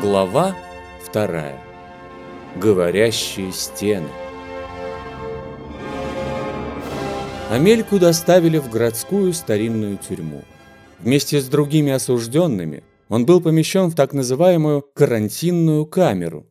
Глава вторая. Говорящие стены. Амельку доставили в городскую старинную тюрьму. Вместе с другими осужденными он был помещен в так называемую карантинную камеру,